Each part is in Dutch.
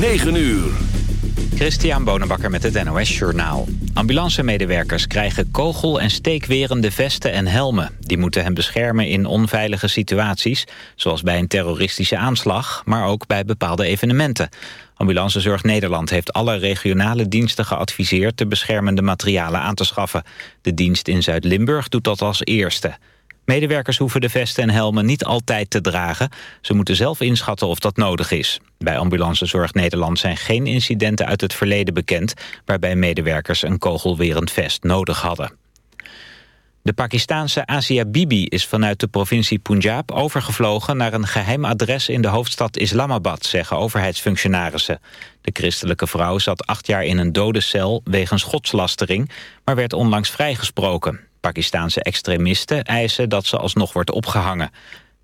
9 uur. Christian Bonenbakker met het NOS Journaal. Ambulancemedewerkers krijgen kogel- en steekwerende vesten en helmen. Die moeten hen beschermen in onveilige situaties... zoals bij een terroristische aanslag, maar ook bij bepaalde evenementen. Ambulancezorg Nederland heeft alle regionale diensten geadviseerd... de beschermende materialen aan te schaffen. De dienst in Zuid-Limburg doet dat als eerste. Medewerkers hoeven de vesten en helmen niet altijd te dragen. Ze moeten zelf inschatten of dat nodig is. Bij Ambulancezorg Nederland zijn geen incidenten uit het verleden bekend... waarbij medewerkers een kogelwerend vest nodig hadden. De Pakistaanse Asia Bibi is vanuit de provincie Punjab overgevlogen naar een geheim adres in de hoofdstad Islamabad, zeggen overheidsfunctionarissen. De christelijke vrouw zat acht jaar in een dode cel wegens godslastering, maar werd onlangs vrijgesproken. Pakistaanse extremisten eisen dat ze alsnog wordt opgehangen.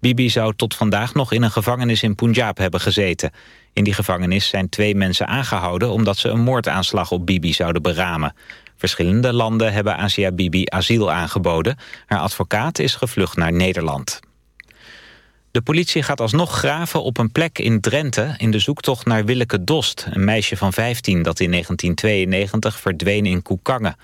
Bibi zou tot vandaag nog in een gevangenis in Punjab hebben gezeten. In die gevangenis zijn twee mensen aangehouden... omdat ze een moordaanslag op Bibi zouden beramen. Verschillende landen hebben Asia Bibi asiel aangeboden. Haar advocaat is gevlucht naar Nederland. De politie gaat alsnog graven op een plek in Drenthe... in de zoektocht naar Willeke Dost, een meisje van 15... dat in 1992 verdween in Koekangen.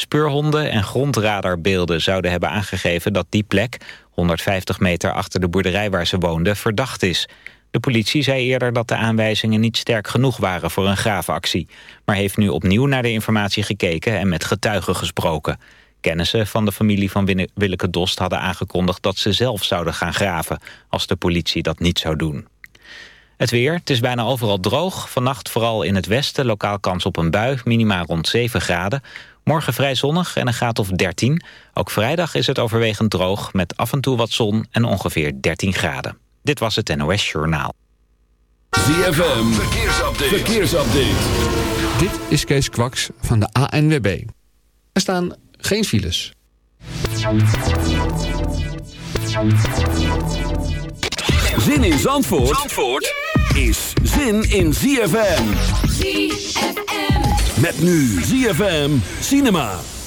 Speurhonden en grondradarbeelden zouden hebben aangegeven dat die plek... 150 meter achter de boerderij waar ze woonde, verdacht is. De politie zei eerder dat de aanwijzingen niet sterk genoeg waren voor een graafactie. Maar heeft nu opnieuw naar de informatie gekeken en met getuigen gesproken. Kennissen van de familie van Willeke Dost hadden aangekondigd dat ze zelf zouden gaan graven... als de politie dat niet zou doen. Het weer, het is bijna overal droog. Vannacht vooral in het westen, lokaal kans op een bui, minimaal rond 7 graden. Morgen vrij zonnig en een graad of 13. Ook vrijdag is het overwegend droog met af en toe wat zon en ongeveer 13 graden. Dit was het NOS Journaal. ZFM, verkeersupdate. verkeersupdate. Dit is Kees Kwaks van de ANWB. Er staan geen files. Zin in Zandvoort, Zandvoort is zin in ZFM. ZFM. Met nu ZFM Cinema.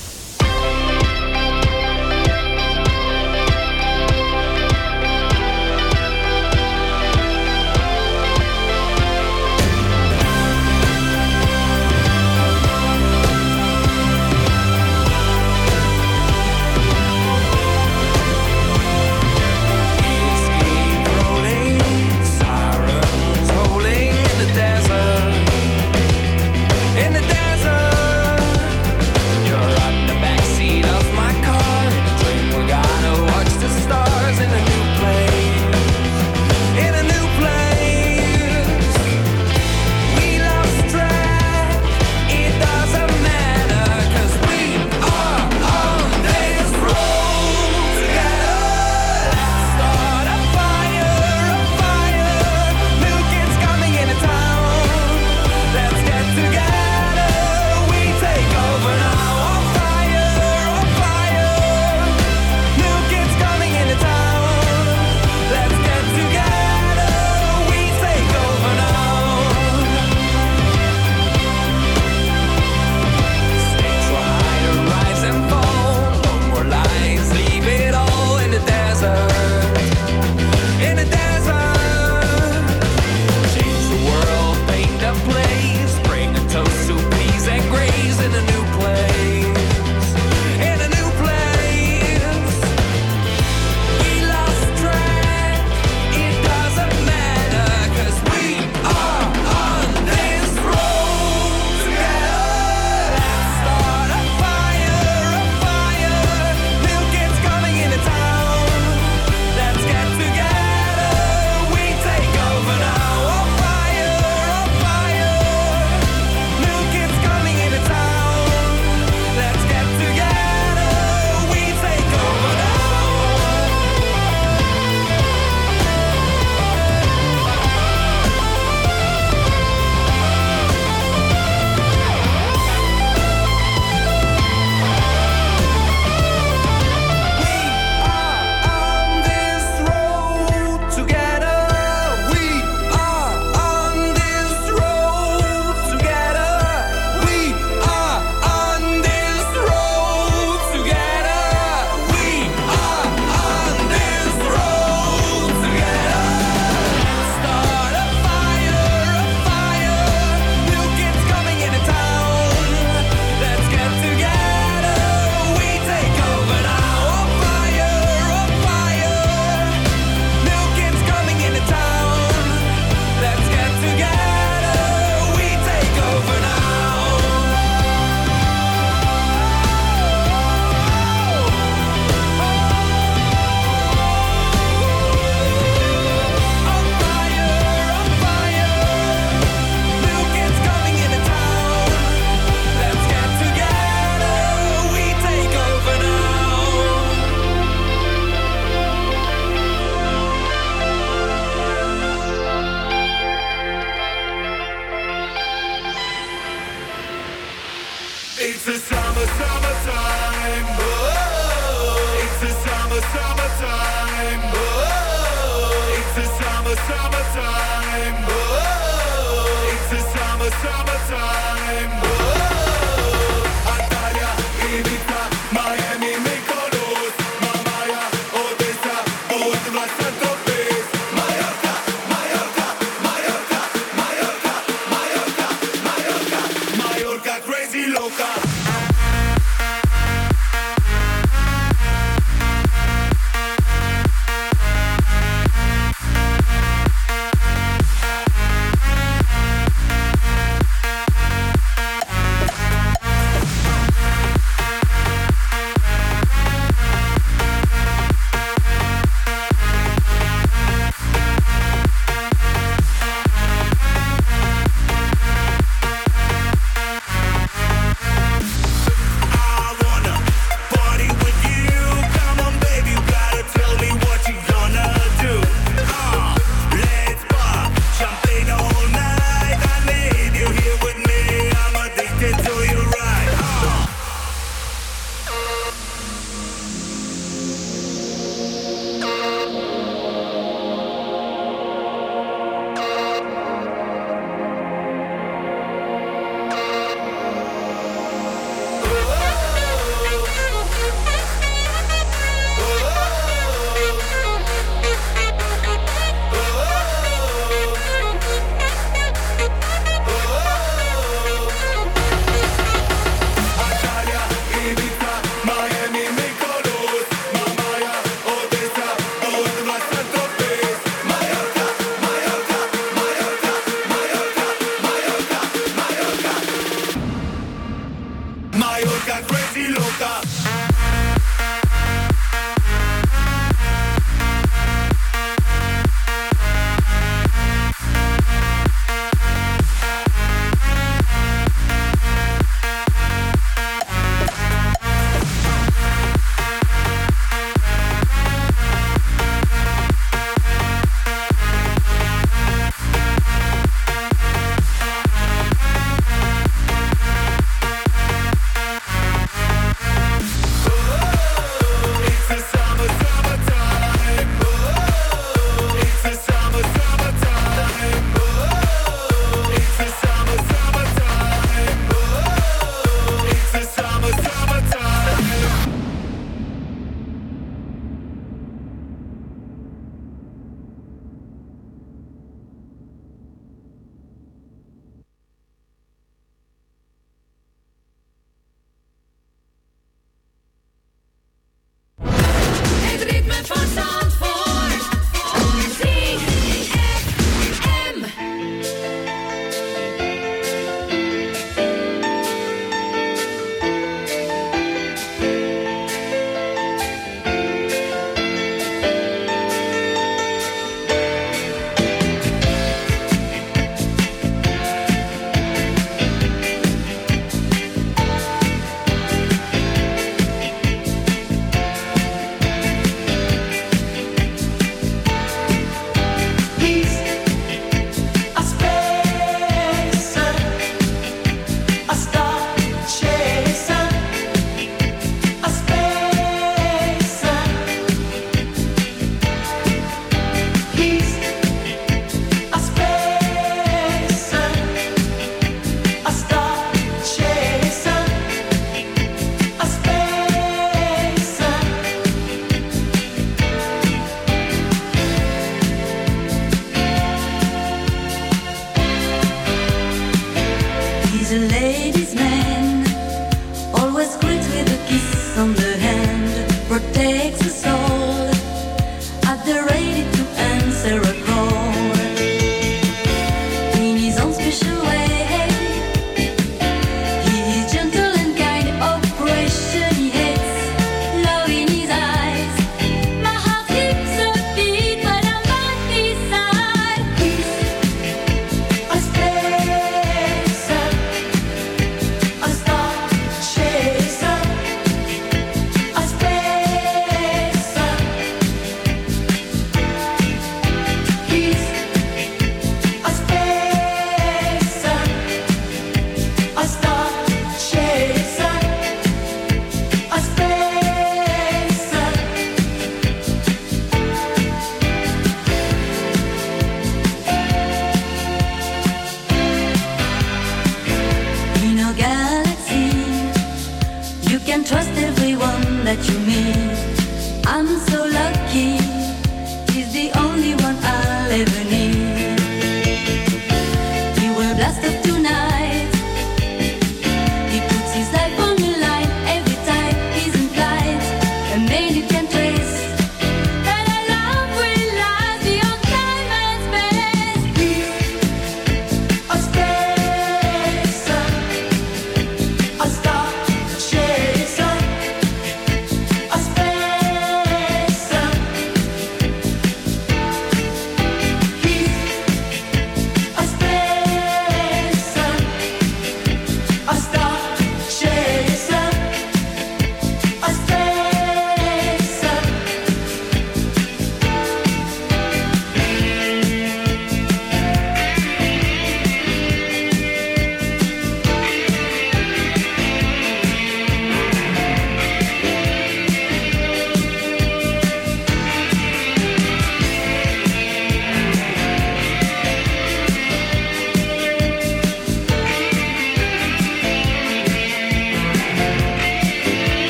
last of tonight.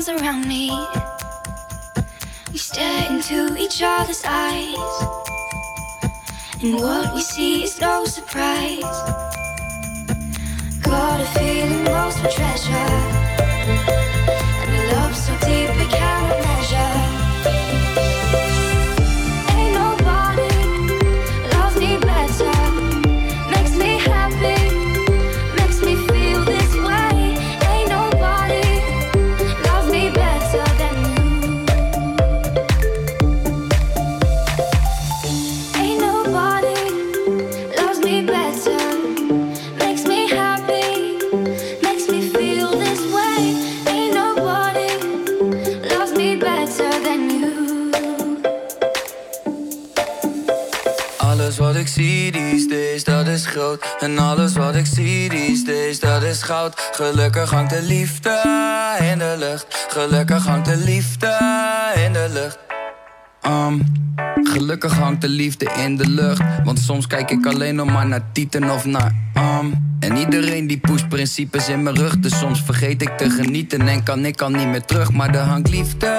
arms around me. Gelukkig hangt de liefde in de lucht. Gelukkig hangt de liefde in de lucht. Um, gelukkig hangt de liefde in de lucht. Want soms kijk ik alleen nog maar naar tieten of naar um. En iedereen die pusht principes in mijn rug. Dus soms vergeet ik te genieten en kan ik al niet meer terug. Maar er hangt liefde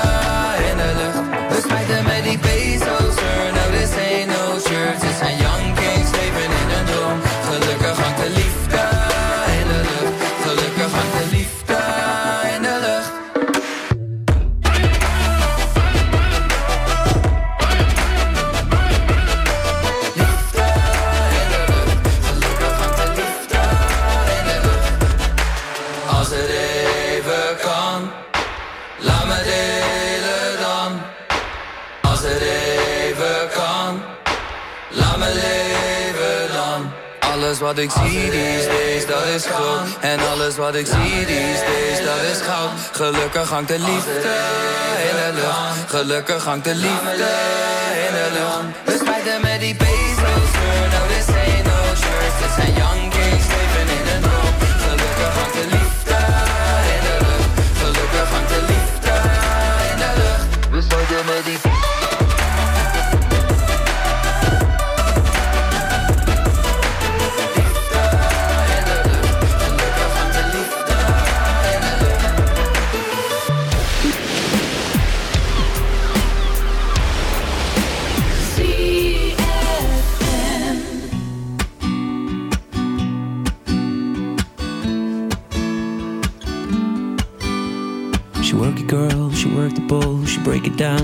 no church. Wat ik zie these days, dat is groot. En alles wat ik zie these days, dat is goud. Gelukkig hangt de liefde in de lucht. Gelukkig hangt de liefde in de lucht. We spijten met die bezels. No, this ain't no.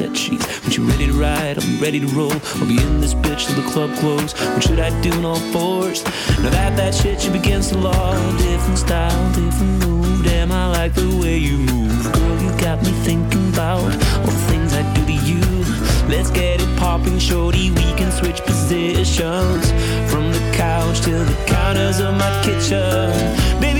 set. When you ready to ride, I'll be ready to roll. I'll be in this bitch till the club close. What should I do in all fours? Now that that shit should be against the law. Different style, different move. Damn, I like the way you move. Girl, you got me thinking about all the things I do to you. Let's get it popping, shorty. We can switch positions from the couch to the counters of my kitchen. Baby,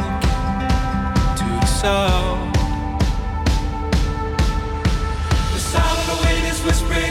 The sound of the wind is whispering.